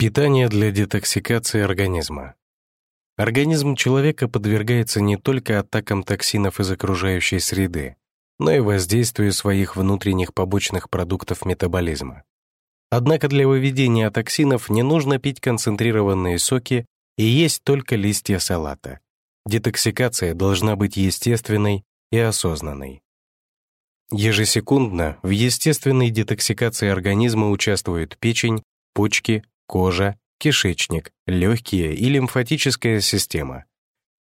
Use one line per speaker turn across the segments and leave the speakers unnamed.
Питание для детоксикации организма. Организм человека подвергается не только атакам токсинов из окружающей среды, но и воздействию своих внутренних побочных продуктов метаболизма. Однако для выведения токсинов не нужно пить концентрированные соки и есть только листья салата. Детоксикация должна быть естественной и осознанной. Ежесекундно в естественной детоксикации организма участвуют печень, почки, кожа, кишечник, легкие и лимфатическая система.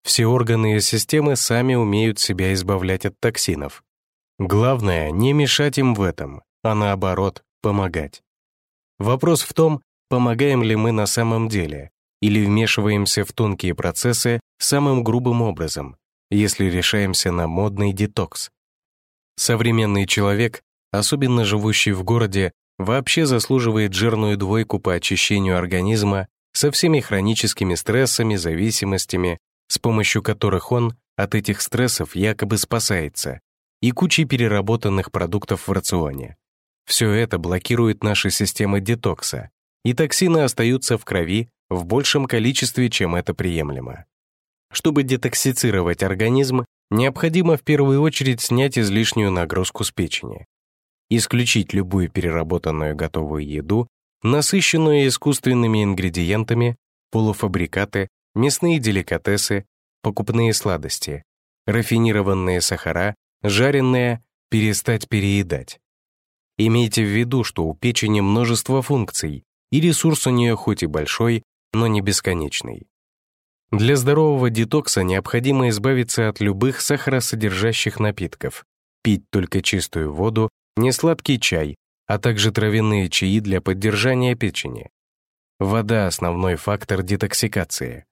Все органы и системы сами умеют себя избавлять от токсинов. Главное — не мешать им в этом, а наоборот, помогать. Вопрос в том, помогаем ли мы на самом деле, или вмешиваемся в тонкие процессы самым грубым образом, если решаемся на модный детокс. Современный человек, особенно живущий в городе, вообще заслуживает жирную двойку по очищению организма со всеми хроническими стрессами, зависимостями, с помощью которых он от этих стрессов якобы спасается, и кучей переработанных продуктов в рационе. Все это блокирует наши системы детокса, и токсины остаются в крови в большем количестве, чем это приемлемо. Чтобы детоксицировать организм, необходимо в первую очередь снять излишнюю нагрузку с печени исключить любую переработанную готовую еду, насыщенную искусственными ингредиентами, полуфабрикаты, мясные деликатесы, покупные сладости, рафинированные сахара, жареные, перестать переедать. Имейте в виду, что у печени множество функций, и ресурс у нее хоть и большой, но не бесконечный. Для здорового детокса необходимо избавиться от любых сахаросодержащих напитков, пить только чистую воду несладкий чай, а также травяные чаи для поддержания печени. Вода — основной фактор детоксикации.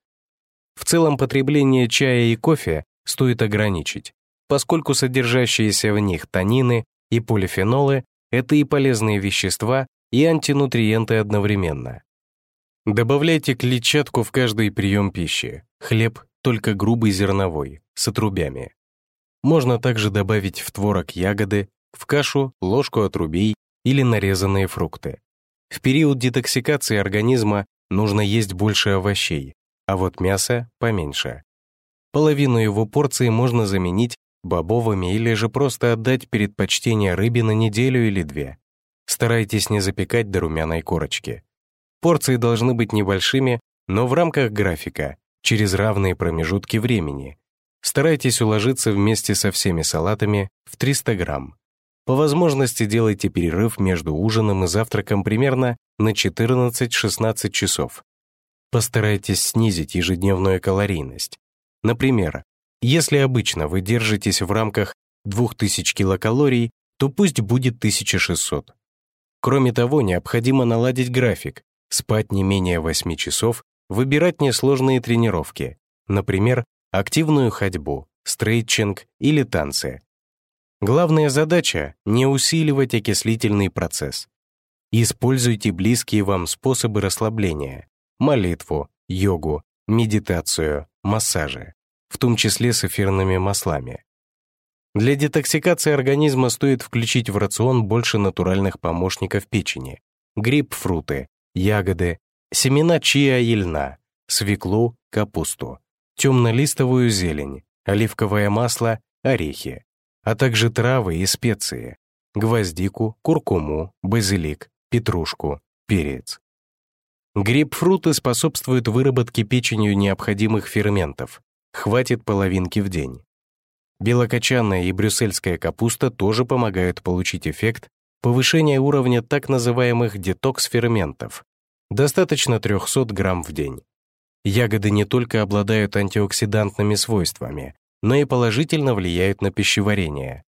В целом потребление чая и кофе стоит ограничить, поскольку содержащиеся в них танины и полифенолы — это и полезные вещества, и антинутриенты одновременно. Добавляйте клетчатку в каждый прием пищи, хлеб только грубый зерновой, с отрубями. Можно также добавить в творог ягоды, в кашу ложку отрубей или нарезанные фрукты. В период детоксикации организма нужно есть больше овощей, а вот мясо поменьше. Половину его порции можно заменить бобовыми или же просто отдать предпочтение рыбе на неделю или две. Старайтесь не запекать до румяной корочки. Порции должны быть небольшими, но в рамках графика, через равные промежутки времени. Старайтесь уложиться вместе со всеми салатами в 300 грамм. По возможности делайте перерыв между ужином и завтраком примерно на 14-16 часов. Постарайтесь снизить ежедневную калорийность. Например, если обычно вы держитесь в рамках 2000 килокалорий, то пусть будет 1600. Кроме того, необходимо наладить график, спать не менее 8 часов, выбирать несложные тренировки, например, активную ходьбу, стрейчинг или танцы, Главная задача — не усиливать окислительный процесс. Используйте близкие вам способы расслабления — молитву, йогу, медитацию, массажи, в том числе с эфирными маслами. Для детоксикации организма стоит включить в рацион больше натуральных помощников печени — грейпфруты, ягоды, семена чиа и льна, свеклу, капусту, темнолистовую зелень, оливковое масло, орехи а также травы и специи, гвоздику, куркуму, базилик, петрушку, перец. Грейпфруты способствуют выработке печенью необходимых ферментов, хватит половинки в день. Белокочанная и брюссельская капуста тоже помогают получить эффект повышения уровня так называемых детокс-ферментов. Достаточно 300 грамм в день. Ягоды не только обладают антиоксидантными свойствами, но и положительно влияют на пищеварение.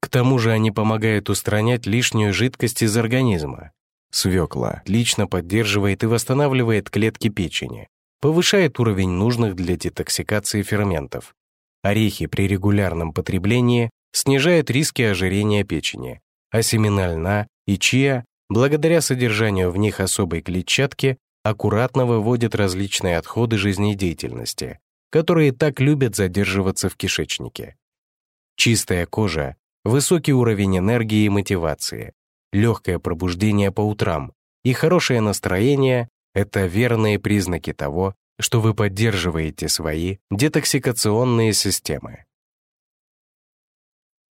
К тому же они помогают устранять лишнюю жидкость из организма. Свекла лично поддерживает и восстанавливает клетки печени, повышает уровень нужных для детоксикации ферментов. Орехи при регулярном потреблении снижают риски ожирения печени, а семена льна и чиа, благодаря содержанию в них особой клетчатки, аккуратно выводят различные отходы жизнедеятельности, которые так любят задерживаться в кишечнике. Чистая кожа, высокий уровень энергии и мотивации, легкое пробуждение по утрам и хорошее настроение Это верные признаки того, что вы поддерживаете свои детоксикационные системы.